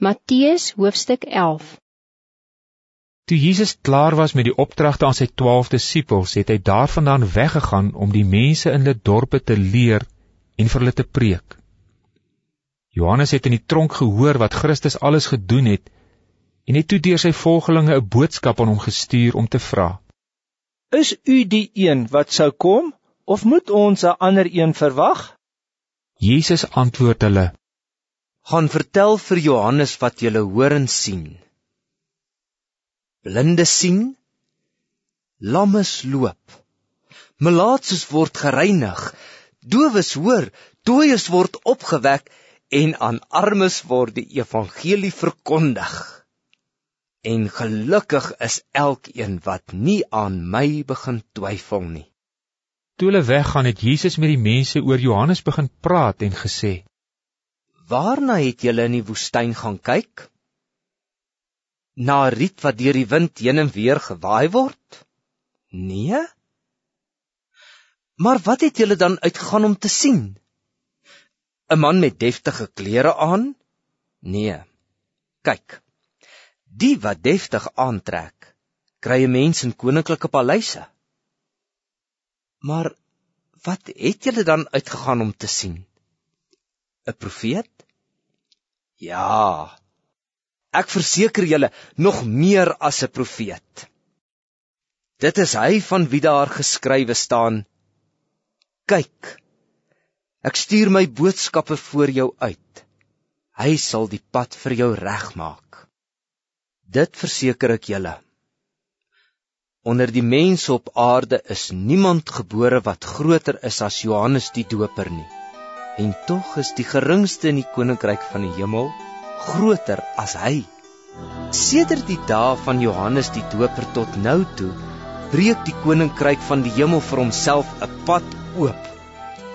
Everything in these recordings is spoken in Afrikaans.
Matthäus hoofstuk 11 Toe Jesus klaar was met die opdragte aan sy twaalf disippels, het hy daarvandaan weggegaan om die mense in hulle dorpe te leer en vir hulle te preek. Johannes het in die tronk gehoor wat Christus alles gedoen het en het toe deur sy volgelinge 'n boodskap aan hom gestuur om te vra: Is u die een wat sou kom of moet ons 'n ander een verwag? Jesus antwoord hulle: gaan vertel vir Johannes wat jy hoor en sien. Blinde sien, lammes loop, melaatses word gereinig, dowes hoor, dooies word opgewek en aan armes word die evangelie verkondig. En gelukkig is elkeen wat nie aan my begin twyfel nie. Toe hulle weggaan het Jesus met die mense oor Johannes begin praat en gesê: Waarna het julle in die woestyn gaan kyk? Na 'n riet wat deur die wind heen en weer gewaai word? Nee. Maar wat het julle dan uitgegaan om te sien? 'n Man met deftige klere aan? Nee. Kyk. Die wat deftig aantrek, kry 'n mens in koninklike paleise. Maar wat het julle dan uitgegaan om te sien? 'n Profeet? Ja. Ek verseker julle nog meer as 'n profeet. Dit is hy van wie daar geskrywe staan: Kyk, ek stuur my boodskappe voor jou uit. Hy sal die pad vir jou regmaak. Dit verseker ek julle. Onder die mense op aarde is niemand gebore wat groter is as Johannes die Doper nie en tog is die geringste in die koninkryk van die hemel groter as hy. Sedert die dae van Johannes die Doper tot nou toe, breek die koninkryk van die hemel vir homself 'n pad oop.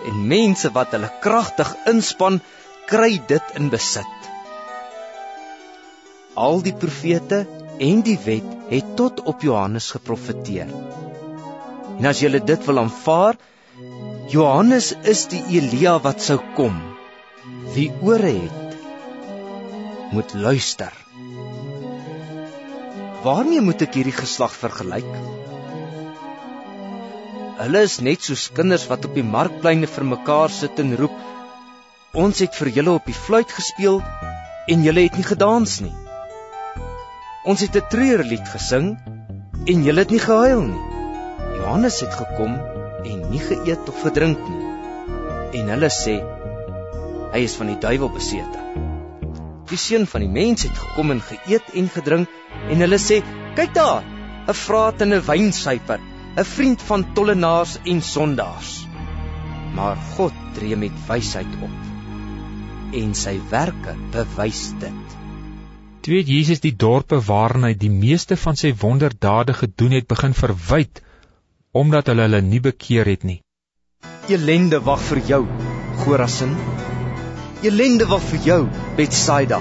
En mense wat hulle kragtig inspann, kry dit in besit. Al die profete en die wet het tot op Johannes geprofeteer. En as jy dit wil aanvaar, Johannes is die Elia wat sou kom. Wie ore het, moet luister. Waarmee moet ek hierdie geslag vergelyk? Hulle is net soos kinders wat op die markpleine vir mekaar sit en roep: "Ons het vir julle op die fluit gespeel en julle het nie gedans nie. Ons het 'n treurlied gesing en julle het nie gehuil nie." Johannes het gekom en nie geëet of gedrink nie. En hulle sê hy is van die duiwel besete. Die seun van die mens het gekom en geëet en gedrink en hulle sê kyk daar, 'n vraat en 'n wynsuiper, 'n vriend van tollenaars en sondaars. Maar God tree met wysheid op en sy werke bewys dit. Toe het Jesus die dorpe waarin hy die meeste van sy wonderdade gedoen het begin verwyd omdat hulle hulle nie bekeer het nie. Elende wag vir jou, Gorasin. Elende wag vir jou, Betsaida.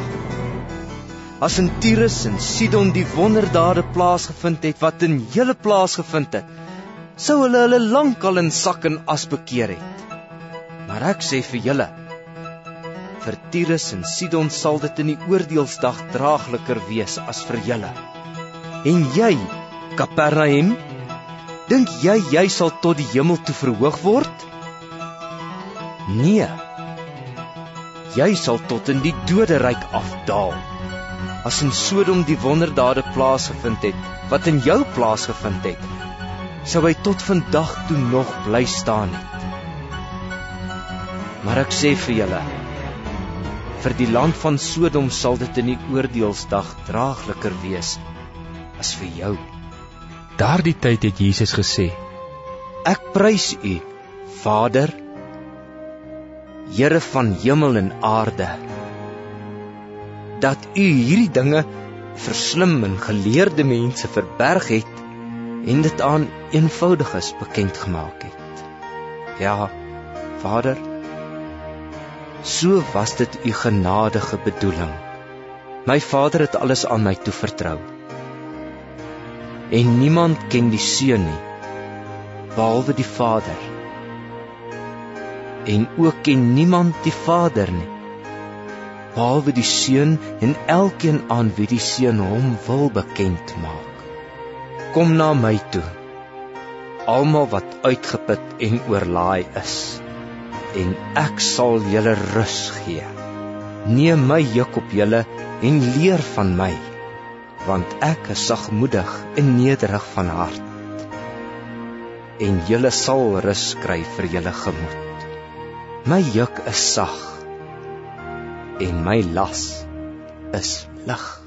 As in Tyrus en Sidon die wonderdade plaasgevind het wat in julle plaasgevind het, sou hulle hulle lankal in sak en as bekeer het. Maar ek sê vir julle, vir Tyrus en Sidon sal dit in die oordeelsdag draagliker wees as vir julle. En jy, Kapernaum, Dink jy jy sal tot die hemel toe verhoog word? Nee. Jy sal tot in die doderyk afdaal. As in Sodom die wonderdade plaasgevind het wat in jou plaasgevind het, sou hy tot vandag toe nog bly staan het. Maar ek sê vir julle, vir die land van Sodom sal dit in die oordeelsdag draagliker wees as vir jou. Daardie tyd het Jesus gesê: Ek prys U, Vader, Here van hemel en aarde, dat U hierdie dinge verslim en geleerde mense verberg het en dit aan eenvoudiges bekend gemaak het. Ja, Vader, so was dit U genadige bedoeling. My Vader het alles aan my toevertrou en niemand ken die seun nie behalwe die Vader en ook ken niemand die Vader nie behalwe die seun en elkeen aan wie die seun hom wil bekend maak. Kom na my toe. Almal wat uitgeput en oorlaai is, en ek sal julle rus gee. Neem my juk op julle en leer van my, want ek is sagmoedig en nederig van hart. En julle sal rus kry vir julle gemoed. My juk is sag en my las is lig.